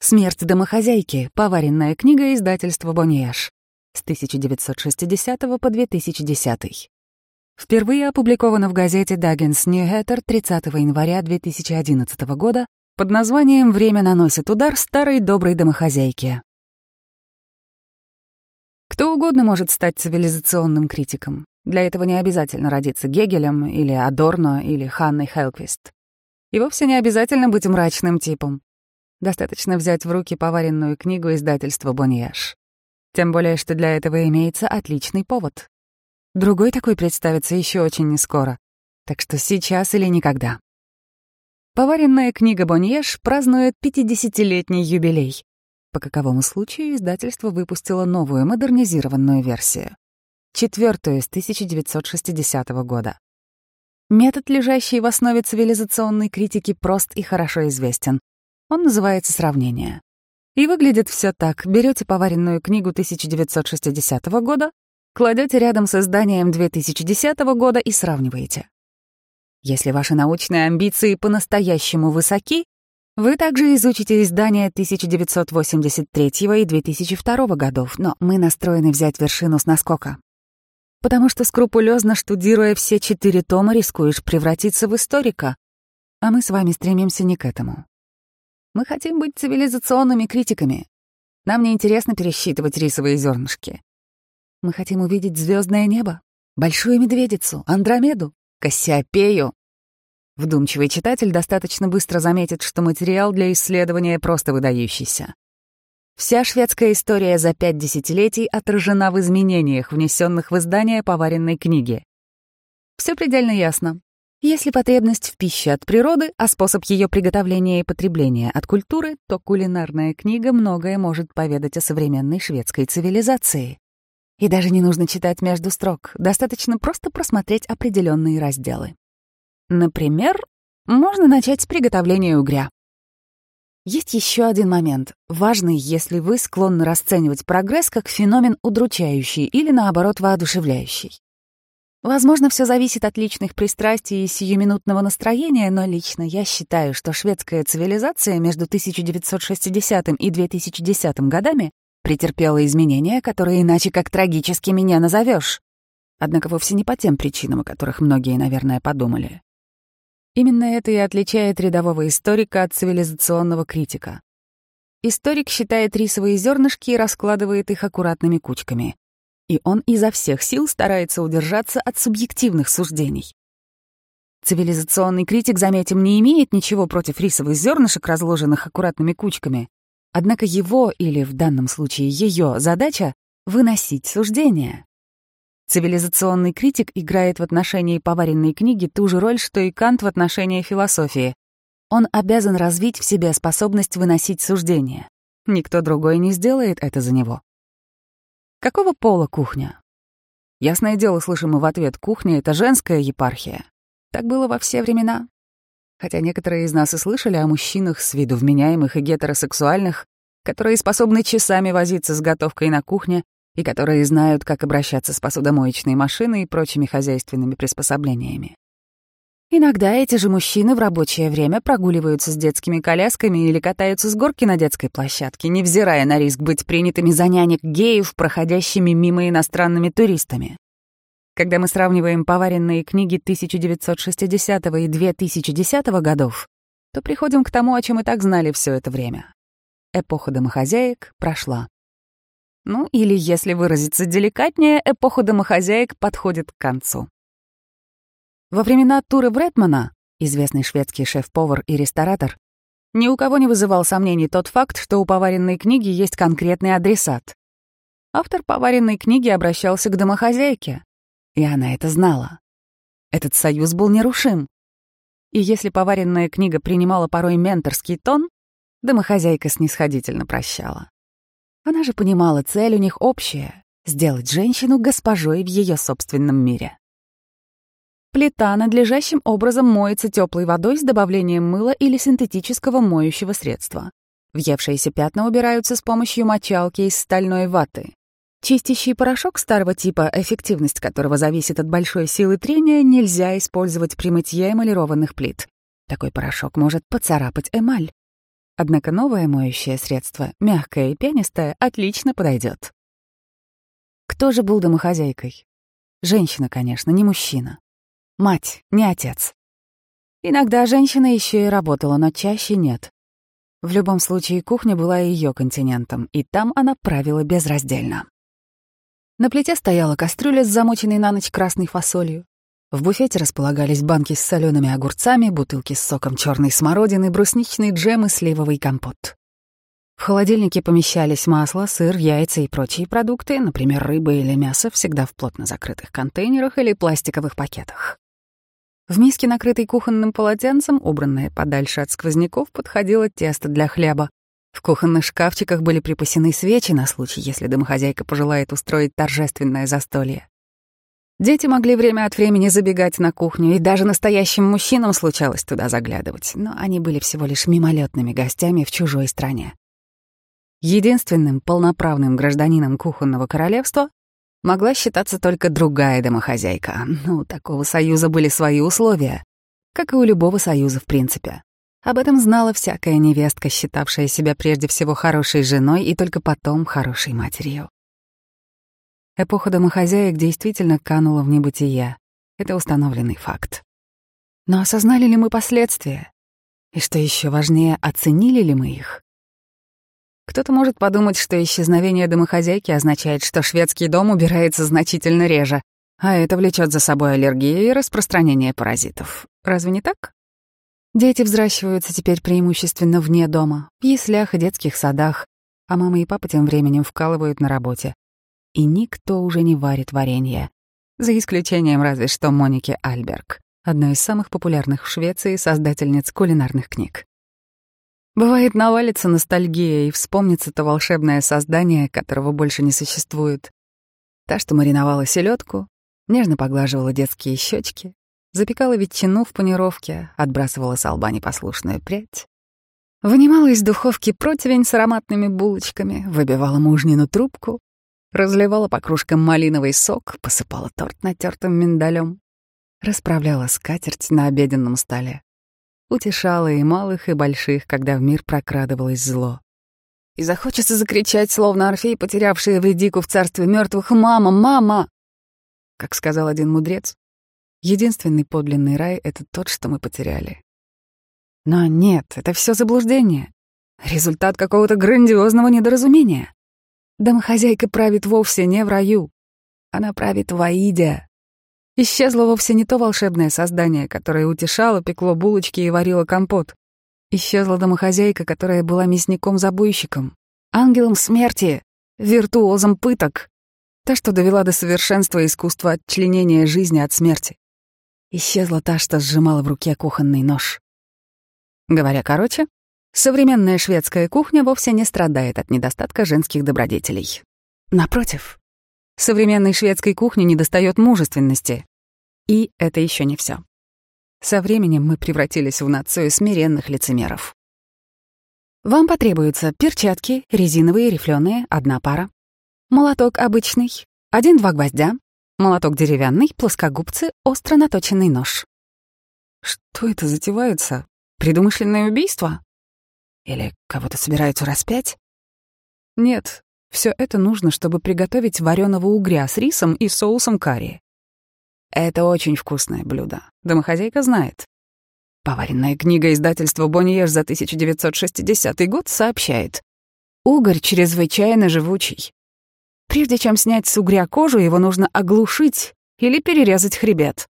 Смерть домохозяйки. Поваренная книга издательства Боньяж. С 1960 по 2010. Впервые опубликована в газете Даггинс Ньюхэттер 30 января 2011 года под названием «Время наносит удар старой доброй домохозяйке». Кто угодно может стать цивилизационным критиком. Для этого не обязательно родиться Гегелем или Адорно или Ханной Хелквист. И вовсе не обязательно быть мрачным типом. Достаточно взять в руки поваренную книгу издательства «Боньяж». Тем более, что для этого имеется отличный повод. Другой такой представится еще очень нескоро. Так что сейчас или никогда. Поваренная книга «Боньеж» празднует 50-летний юбилей. По каковому случаю издательство выпустило новую модернизированную версию. Четвертую с 1960 года. Метод, лежащий в основе цивилизационной критики, прост и хорошо известен. Он называется «Сравнение». И выглядит все так. Берете поваренную книгу 1960 года, кладете рядом с изданием 2010 года и сравниваете. Если ваши научные амбиции по-настоящему высоки, вы также изучите издания 1983 и 2002 годов, но мы настроены взять вершину с наскока. Потому что скрупулезно штудируя все четыре тома, рискуешь превратиться в историка. А мы с вами стремимся не к этому. Мы хотим быть цивилизационными критиками. Нам не интересно пересчитывать рисовые зернышки. Мы хотим увидеть звездное небо, большую медведицу, Андромеду, Кассиопею. Вдумчивый читатель достаточно быстро заметит, что материал для исследования просто выдающийся. Вся шведская история за пять десятилетий отражена в изменениях, внесенных в издание поваренной книги. Все предельно ясно. Если потребность в пище от природы, а способ ее приготовления и потребления от культуры, то кулинарная книга многое может поведать о современной шведской цивилизации. И даже не нужно читать между строк, достаточно просто просмотреть определенные разделы. Например, можно начать с приготовления угря. Есть еще один момент, важный, если вы склонны расценивать прогресс как феномен удручающий или, наоборот, воодушевляющий. Возможно, все зависит от личных пристрастий и сиюминутного настроения, но лично я считаю, что шведская цивилизация между 1960 и 2010 годами претерпела изменения, которые иначе как трагически меня назовешь. Однако вовсе не по тем причинам, о которых многие, наверное, подумали. Именно это и отличает рядового историка от цивилизационного критика. Историк считает рисовые зернышки и раскладывает их аккуратными кучками и он изо всех сил старается удержаться от субъективных суждений. Цивилизационный критик, заметим, не имеет ничего против рисовых зернышек, разложенных аккуратными кучками. Однако его, или в данном случае ее, задача — выносить суждения. Цивилизационный критик играет в отношении поваренной книги ту же роль, что и Кант в отношении философии. Он обязан развить в себе способность выносить суждения. Никто другой не сделает это за него. Какого пола кухня? Ясное дело, слышим мы в ответ, кухня — это женская епархия. Так было во все времена. Хотя некоторые из нас и слышали о мужчинах с виду вменяемых и гетеросексуальных, которые способны часами возиться с готовкой на кухне и которые знают, как обращаться с посудомоечной машиной и прочими хозяйственными приспособлениями. Иногда эти же мужчины в рабочее время прогуливаются с детскими колясками или катаются с горки на детской площадке, невзирая на риск быть принятыми за нянек геев, проходящими мимо иностранными туристами. Когда мы сравниваем поваренные книги 1960 и 2010 годов, то приходим к тому, о чем и так знали все это время. Эпоха домохозяек прошла. Ну, или, если выразиться деликатнее, эпоха домохозяек подходит к концу. Во времена Туры Бретмана, известный шведский шеф-повар и ресторатор, ни у кого не вызывал сомнений тот факт, что у поваренной книги есть конкретный адресат. Автор поваренной книги обращался к домохозяйке, и она это знала. Этот союз был нерушим. И если поваренная книга принимала порой менторский тон, домохозяйка снисходительно прощала. Она же понимала, цель у них общая — сделать женщину госпожой в ее собственном мире. Плита надлежащим образом моется теплой водой с добавлением мыла или синтетического моющего средства. Въевшиеся пятна убираются с помощью мочалки из стальной ваты. Чистящий порошок старого типа, эффективность которого зависит от большой силы трения, нельзя использовать при мытье эмалированных плит. Такой порошок может поцарапать эмаль. Однако новое моющее средство, мягкое и пенистое, отлично подойдет. Кто же был домохозяйкой? Женщина, конечно, не мужчина. Мать, не отец. Иногда женщина еще и работала, но чаще нет. В любом случае, кухня была ее континентом, и там она правила безраздельно. На плите стояла кастрюля с замоченной на ночь красной фасолью. В буфете располагались банки с солеными огурцами, бутылки с соком черной смородины, брусничный джем и сливовый компот. В холодильнике помещались масло, сыр, яйца и прочие продукты, например, рыба или мясо, всегда в плотно закрытых контейнерах или пластиковых пакетах. В миске, накрытой кухонным полотенцем, убранное подальше от сквозняков, подходило тесто для хлеба. В кухонных шкафчиках были припасены свечи на случай, если домохозяйка пожелает устроить торжественное застолье. Дети могли время от времени забегать на кухню, и даже настоящим мужчинам случалось туда заглядывать, но они были всего лишь мимолетными гостями в чужой стране. Единственным полноправным гражданином кухонного королевства могла считаться только другая домохозяйка. Ну, у такого союза были свои условия, как и у любого союза в принципе. Об этом знала всякая невестка, считавшая себя прежде всего хорошей женой и только потом хорошей матерью. Эпоха домохозяек действительно канула в небытие. Это установленный факт. Но осознали ли мы последствия? И что еще важнее, оценили ли мы их? Кто-то может подумать, что исчезновение домохозяйки означает, что шведский дом убирается значительно реже, а это влечет за собой аллергию и распространение паразитов. Разве не так? Дети взращиваются теперь преимущественно вне дома, в яслях и детских садах, а мама и папа тем временем вкалывают на работе и никто уже не варит варенье. За исключением разве что Моники Альберг, одной из самых популярных в Швеции создательниц кулинарных книг. Бывает, навалится ностальгия и вспомнится то волшебное создание, которого больше не существует. Та, что мариновала селедку, нежно поглаживала детские щечки, запекала ветчину в панировке, отбрасывала с лба непослушную прядь, вынимала из духовки противень с ароматными булочками, выбивала мужнину трубку, разливала по кружкам малиновый сок, посыпала торт натертым миндалем, расправляла скатерть на обеденном столе, утешала и малых, и больших, когда в мир прокрадывалось зло. И захочется закричать, словно Орфей, потерявший Эвредику в царстве мертвых, «Мама! Мама!» Как сказал один мудрец, единственный подлинный рай — это тот, что мы потеряли. Но нет, это все заблуждение. Результат какого-то грандиозного недоразумения. Домохозяйка правит вовсе не в раю. Она правит в Аиде. Исчезло вовсе не то волшебное создание, которое утешало, пекло булочки и варило компот. Исчезла домохозяйка, которая была мясником-забойщиком, ангелом смерти, виртуозом пыток. Та, что довела до совершенства искусство отчленения жизни от смерти. Исчезла та, что сжимала в руке кухонный нож. Говоря короче, Современная шведская кухня вовсе не страдает от недостатка женских добродетелей. Напротив, современной шведской кухне недостает мужественности. И это еще не все. Со временем мы превратились в нацию смиренных лицемеров. Вам потребуются перчатки, резиновые, рифленые, одна пара, молоток обычный, один-два гвоздя, молоток деревянный, плоскогубцы, остро наточенный нож. Что это затевается? Предумышленное убийство? Или кого-то собираются распять? Нет, все это нужно, чтобы приготовить вареного угря с рисом и соусом карри. Это очень вкусное блюдо. Домохозяйка знает. Поваренная книга издательства «Боньеш» за 1960 год сообщает. Угорь чрезвычайно живучий. Прежде чем снять с угря кожу, его нужно оглушить или перерезать хребет.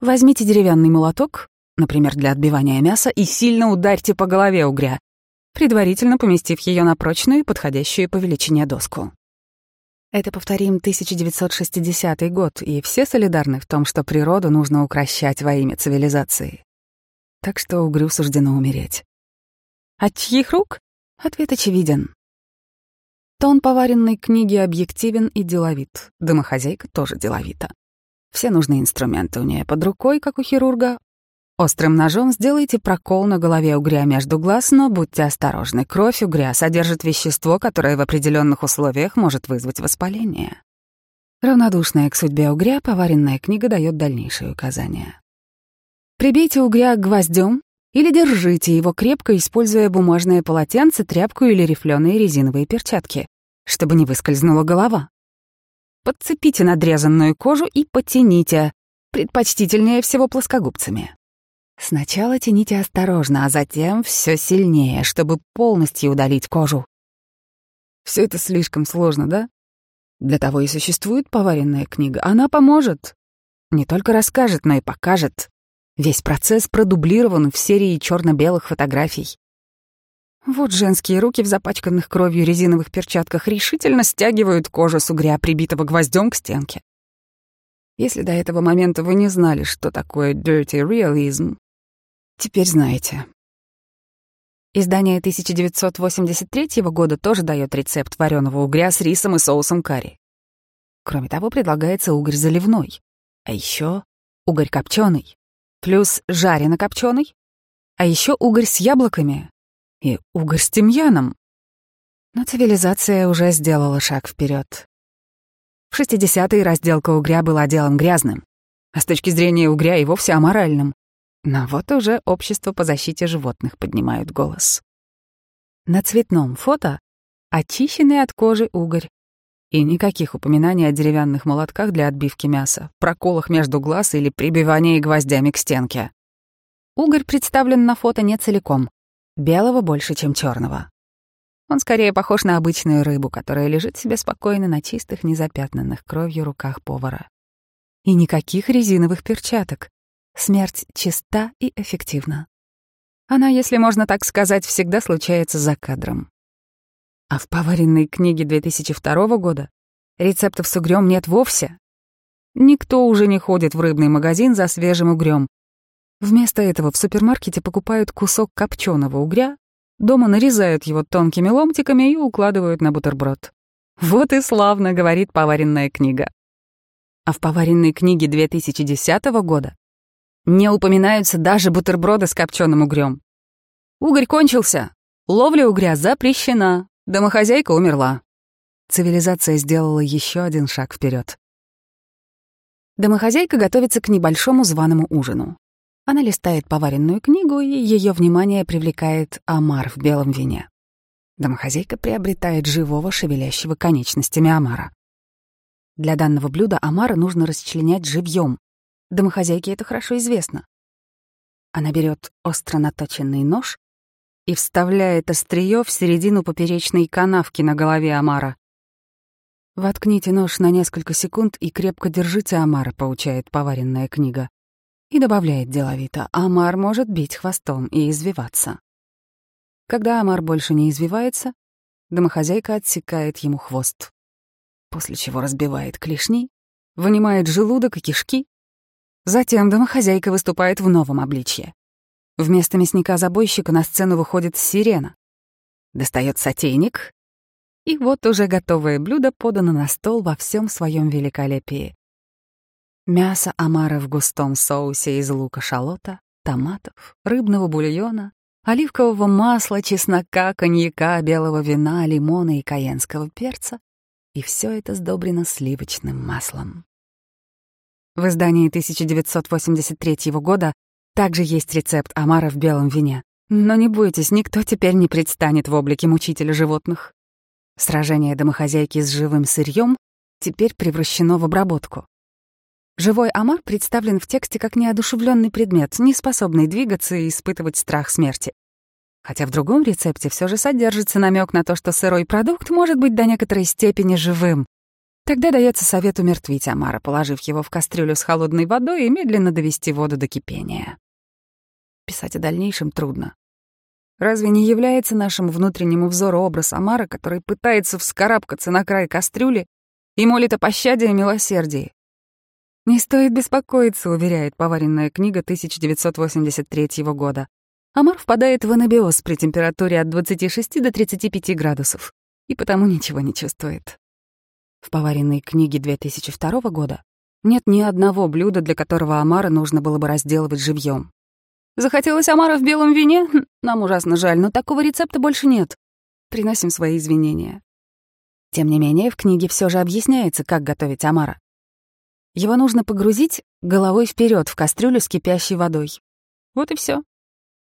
Возьмите деревянный молоток, например, для отбивания мяса, и сильно ударьте по голове угря, предварительно поместив ее на прочную, подходящую по величине доску. Это повторим 1960 год, и все солидарны в том, что природу нужно укращать во имя цивилизации. Так что угрю суждено умереть. От чьих рук? Ответ очевиден. Тон поваренной книги объективен и деловит. Домохозяйка тоже деловита. Все нужные инструменты у нее под рукой, как у хирурга, Острым ножом сделайте прокол на голове угря между глаз, но будьте осторожны. Кровь угря содержит вещество, которое в определенных условиях может вызвать воспаление. Равнодушная к судьбе угря, поваренная книга дает дальнейшие указания. Прибейте угря гвоздем, Или держите его крепко, используя бумажное полотенце, тряпку или рифленые резиновые перчатки, чтобы не выскользнула голова. Подцепите надрезанную кожу и потяните, предпочтительнее всего плоскогубцами. Сначала тяните осторожно, а затем все сильнее, чтобы полностью удалить кожу. Все это слишком сложно, да? Для того и существует поваренная книга. Она поможет. Не только расскажет, но и покажет. Весь процесс продублирован в серии черно-белых фотографий. Вот женские руки в запачканных кровью резиновых перчатках решительно стягивают кожу с угря, прибитого гвоздем к стенке. Если до этого момента вы не знали, что такое dirty realism, теперь знаете. Издание 1983 года тоже дает рецепт вареного угря с рисом и соусом карри. Кроме того, предлагается угорь заливной, а еще угорь копченый, плюс жарено копченый, а еще угорь с яблоками и угорь с тимьяном. Но цивилизация уже сделала шаг вперед. В 60-е разделка угря была делом грязным, а с точки зрения угря и вовсе аморальным. Но вот уже общество по защите животных поднимают голос. На цветном фото очищенный от кожи угорь. И никаких упоминаний о деревянных молотках для отбивки мяса, проколах между глаз или прибивании гвоздями к стенке. Угорь представлен на фото не целиком. Белого больше, чем черного. Он скорее похож на обычную рыбу, которая лежит себе спокойно на чистых, незапятнанных кровью руках повара. И никаких резиновых перчаток. Смерть чиста и эффективна. Она, если можно так сказать, всегда случается за кадром. А в поваренной книге 2002 года рецептов с угрём нет вовсе. Никто уже не ходит в рыбный магазин за свежим угрём. Вместо этого в супермаркете покупают кусок копченого угря, дома нарезают его тонкими ломтиками и укладывают на бутерброд. Вот и славно, говорит поваренная книга. А в поваренной книге 2010 года не упоминаются даже бутерброды с копченым угрём. Угорь кончился. Ловля угря запрещена. Домохозяйка умерла. Цивилизация сделала еще один шаг вперед. Домохозяйка готовится к небольшому званому ужину. Она листает поваренную книгу, и ее внимание привлекает омар в белом вине. Домохозяйка приобретает живого, шевелящего конечностями омара. Для данного блюда омара нужно расчленять живьем, Домохозяйке это хорошо известно. Она берет остро наточенный нож и вставляет острие в середину поперечной канавки на голове Амара. «Воткните нож на несколько секунд и крепко держите Амара», — поучает поваренная книга. И добавляет деловито, Амар может бить хвостом и извиваться. Когда Амар больше не извивается, домохозяйка отсекает ему хвост, после чего разбивает клешни, вынимает желудок и кишки Затем домохозяйка выступает в новом обличье. Вместо мясника-забойщика на сцену выходит сирена. Достает сотейник, и вот уже готовое блюдо подано на стол во всем своем великолепии. Мясо омара в густом соусе из лука-шалота, томатов, рыбного бульона, оливкового масла, чеснока, коньяка, белого вина, лимона и каенского перца. И все это сдобрено сливочным маслом. В издании 1983 года также есть рецепт омара в белом вине. Но не бойтесь, никто теперь не предстанет в облике мучителя животных. Сражение домохозяйки с живым сырьем теперь превращено в обработку. Живой омар представлен в тексте как неодушевленный предмет, не способный двигаться и испытывать страх смерти. Хотя в другом рецепте все же содержится намек на то, что сырой продукт может быть до некоторой степени живым, Тогда дается совет умертвить омара, положив его в кастрюлю с холодной водой и медленно довести воду до кипения. Писать о дальнейшем трудно. Разве не является нашему внутреннему взору образ омара, который пытается вскарабкаться на край кастрюли и молит о пощаде и милосердии? Не стоит беспокоиться, уверяет поваренная книга 1983 года. Омар впадает в анабиоз при температуре от 26 до 35 градусов и потому ничего не чувствует. В поваренной книге 2002 года нет ни одного блюда, для которого омара нужно было бы разделывать живьем. Захотелось омара в белом вине? Нам ужасно жаль, но такого рецепта больше нет. Приносим свои извинения. Тем не менее, в книге все же объясняется, как готовить омара. Его нужно погрузить головой вперед в кастрюлю с кипящей водой. Вот и все.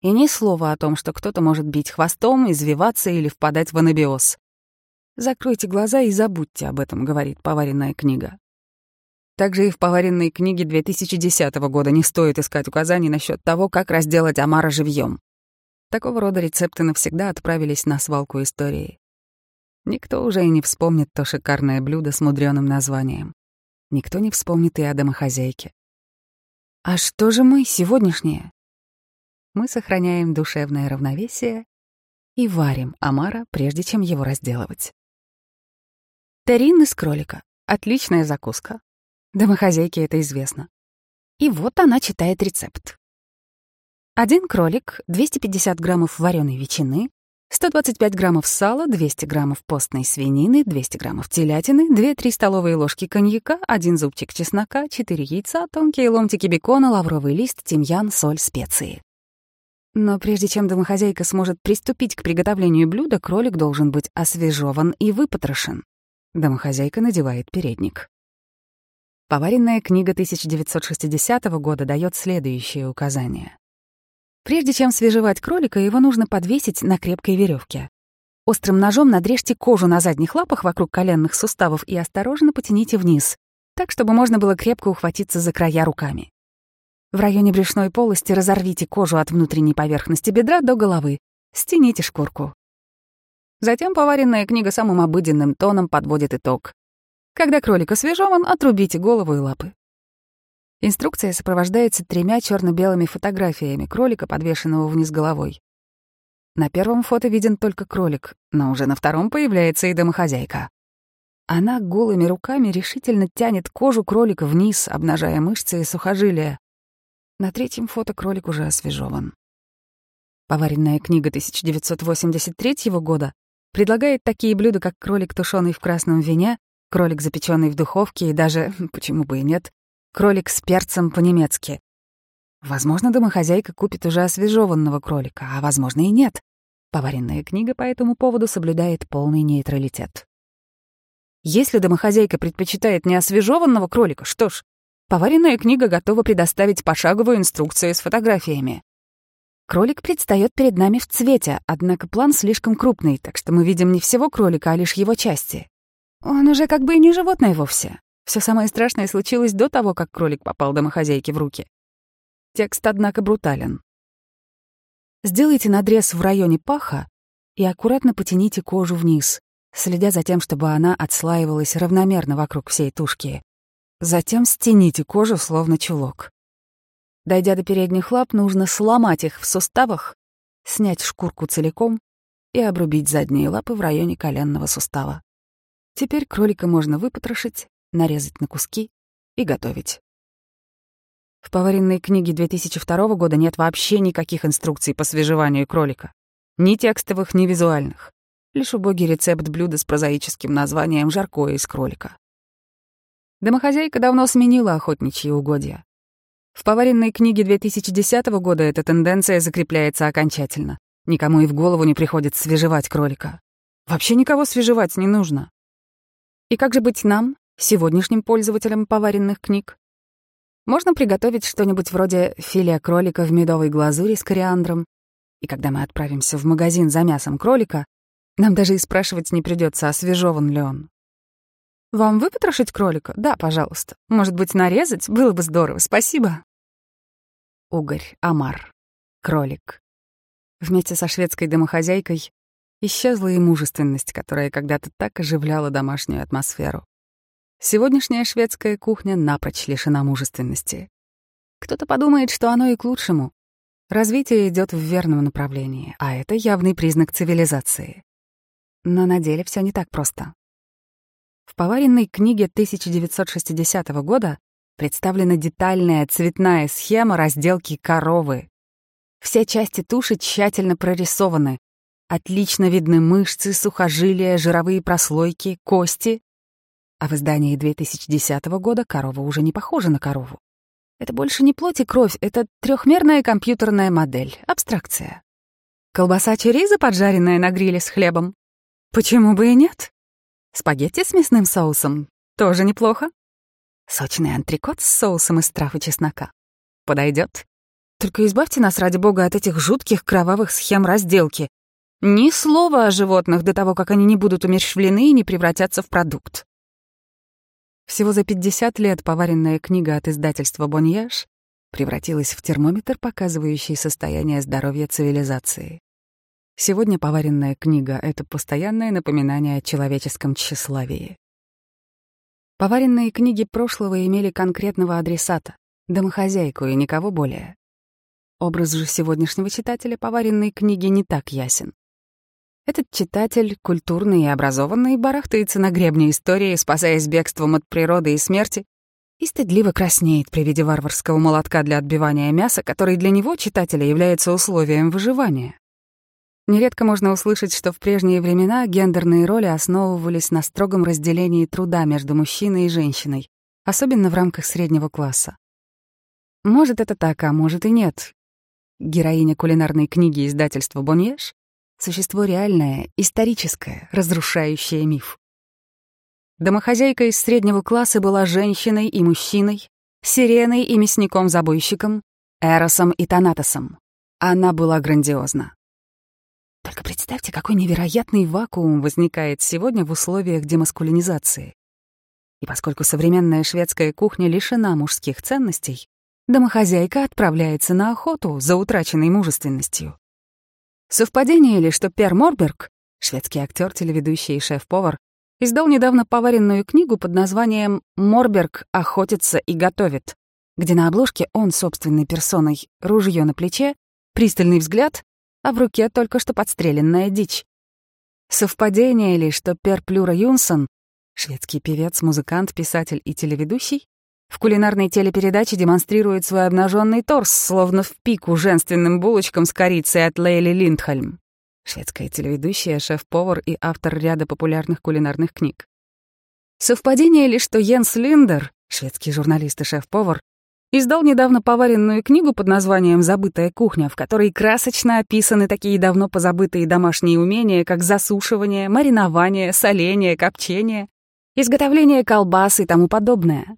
И ни слова о том, что кто-то может бить хвостом, извиваться или впадать в анабиоз. «Закройте глаза и забудьте об этом», — говорит поваренная книга. Также и в поваренной книге 2010 года не стоит искать указаний насчет того, как разделать омара живьем. Такого рода рецепты навсегда отправились на свалку истории. Никто уже и не вспомнит то шикарное блюдо с мудреным названием. Никто не вспомнит и о домохозяйке. А что же мы, сегодняшние? Мы сохраняем душевное равновесие и варим омара, прежде чем его разделывать. Тарин из кролика. Отличная закуска. Домохозяйке это известно. И вот она читает рецепт. Один кролик, 250 граммов вареной ветчины, 125 граммов сала, 200 граммов постной свинины, 200 граммов телятины, 2-3 столовые ложки коньяка, 1 зубчик чеснока, 4 яйца, тонкие ломтики бекона, лавровый лист, тимьян, соль, специи. Но прежде чем домохозяйка сможет приступить к приготовлению блюда, кролик должен быть освежеван и выпотрошен. Домохозяйка надевает передник. Поваренная книга 1960 года дает следующее указание. Прежде чем свежевать кролика, его нужно подвесить на крепкой веревке. Острым ножом надрежьте кожу на задних лапах вокруг коленных суставов и осторожно потяните вниз, так, чтобы можно было крепко ухватиться за края руками. В районе брюшной полости разорвите кожу от внутренней поверхности бедра до головы, стяните шкурку. Затем поваренная книга самым обыденным тоном подводит итог. Когда кролик освежеван, отрубите голову и лапы. Инструкция сопровождается тремя черно белыми фотографиями кролика, подвешенного вниз головой. На первом фото виден только кролик, но уже на втором появляется и домохозяйка. Она голыми руками решительно тянет кожу кролика вниз, обнажая мышцы и сухожилия. На третьем фото кролик уже освежеван. Поваренная книга 1983 года предлагает такие блюда, как кролик, тушеный в красном вине, кролик, запеченный в духовке, и даже, почему бы и нет, кролик с перцем по-немецки. Возможно, домохозяйка купит уже освежеванного кролика, а возможно и нет. Поваренная книга по этому поводу соблюдает полный нейтралитет. Если домохозяйка предпочитает неосвежеванного кролика, что ж, поваренная книга готова предоставить пошаговую инструкцию с фотографиями. Кролик предстает перед нами в цвете, однако план слишком крупный, так что мы видим не всего кролика, а лишь его части. Он уже как бы и не животное вовсе. Все самое страшное случилось до того, как кролик попал домохозяйке в руки. Текст, однако, брутален. Сделайте надрез в районе паха и аккуратно потяните кожу вниз, следя за тем, чтобы она отслаивалась равномерно вокруг всей тушки. Затем стяните кожу, словно чулок. Дойдя до передних лап, нужно сломать их в суставах, снять шкурку целиком и обрубить задние лапы в районе коленного сустава. Теперь кролика можно выпотрошить, нарезать на куски и готовить. В поваренной книге 2002 года нет вообще никаких инструкций по свежеванию кролика. Ни текстовых, ни визуальных. Лишь убогий рецепт блюда с прозаическим названием «жаркое из кролика». Домохозяйка давно сменила охотничьи угодья. В поваренной книге 2010 года эта тенденция закрепляется окончательно. Никому и в голову не приходит свежевать кролика. Вообще никого свежевать не нужно. И как же быть нам, сегодняшним пользователям поваренных книг? Можно приготовить что-нибудь вроде филе кролика в медовой глазури с кориандром. И когда мы отправимся в магазин за мясом кролика, нам даже и спрашивать не придется, освежеван ли он. Вам выпотрошить кролика? Да, пожалуйста. Может быть, нарезать? Было бы здорово, спасибо. Угорь, омар, кролик. Вместе со шведской домохозяйкой Исчезла и мужественность, которая когда-то так оживляла домашнюю атмосферу. Сегодняшняя шведская кухня напрочь лишена мужественности. Кто-то подумает, что оно и к лучшему. Развитие идет в верном направлении, а это явный признак цивилизации. Но на деле все не так просто. В поваренной книге 1960 года представлена детальная цветная схема разделки коровы. Все части туши тщательно прорисованы, Отлично видны мышцы, сухожилия, жировые прослойки, кости. А в издании 2010 года корова уже не похожа на корову. Это больше не плоть и кровь, это трехмерная компьютерная модель, абстракция. Колбаса чериза, поджаренная на гриле с хлебом. Почему бы и нет? Спагетти с мясным соусом. Тоже неплохо. Сочный антрикот с соусом из трав и чеснока. Подойдет. Только избавьте нас, ради бога, от этих жутких кровавых схем разделки. Ни слова о животных до того, как они не будут умерщвлены и не превратятся в продукт. Всего за 50 лет поваренная книга от издательства «Боньяж» превратилась в термометр, показывающий состояние здоровья цивилизации. Сегодня поваренная книга — это постоянное напоминание о человеческом тщеславии. Поваренные книги прошлого имели конкретного адресата — домохозяйку и никого более. Образ же сегодняшнего читателя поваренной книги не так ясен. Этот читатель, культурный и образованный, барахтается на гребне истории, спасаясь бегством от природы и смерти, и стыдливо краснеет при виде варварского молотка для отбивания мяса, который для него, читателя, является условием выживания. Нередко можно услышать, что в прежние времена гендерные роли основывались на строгом разделении труда между мужчиной и женщиной, особенно в рамках среднего класса. Может, это так, а может и нет. Героиня кулинарной книги издательства «Боньеш» — существо реальное, историческое, разрушающее миф. Домохозяйка из среднего класса была женщиной и мужчиной, сиреной и мясником-забойщиком, эросом и танатосом. Она была грандиозна. Только представьте, какой невероятный вакуум возникает сегодня в условиях демаскулинизации. И поскольку современная шведская кухня лишена мужских ценностей, домохозяйка отправляется на охоту за утраченной мужественностью. Совпадение ли, что Пер Морберг, шведский актер, телеведущий и шеф-повар, издал недавно поваренную книгу под названием «Морберг охотится и готовит», где на обложке он собственной персоной, ружье на плече, пристальный взгляд, а в руке только что подстреленная дичь. Совпадение ли, что Пер Плюра Юнсон, шведский певец, музыкант, писатель и телеведущий, в кулинарной телепередаче демонстрирует свой обнаженный торс, словно в пику женственным булочкам с корицей от Лейли Линдхольм. Шведская телеведущая, шеф-повар и автор ряда популярных кулинарных книг. Совпадение ли, что Йенс Линдер, шведский журналист и шеф-повар, издал недавно поваренную книгу под названием «Забытая кухня», в которой красочно описаны такие давно позабытые домашние умения, как засушивание, маринование, соление, копчение, изготовление колбас и тому подобное.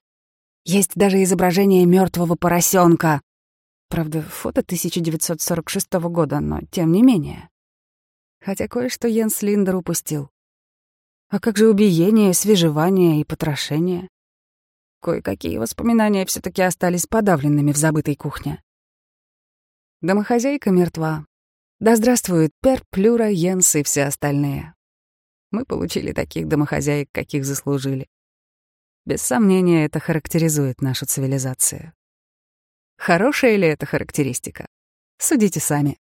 Есть даже изображение мертвого поросенка. Правда, фото 1946 года, но тем не менее. Хотя кое-что Йенс Линдер упустил. А как же убиение, свежевание и потрошение? Кое-какие воспоминания все таки остались подавленными в забытой кухне. Домохозяйка мертва. Да здравствует Пер, Плюра, Йенс и все остальные. Мы получили таких домохозяек, каких заслужили. Без сомнения, это характеризует нашу цивилизацию. Хорошая ли это характеристика? Судите сами.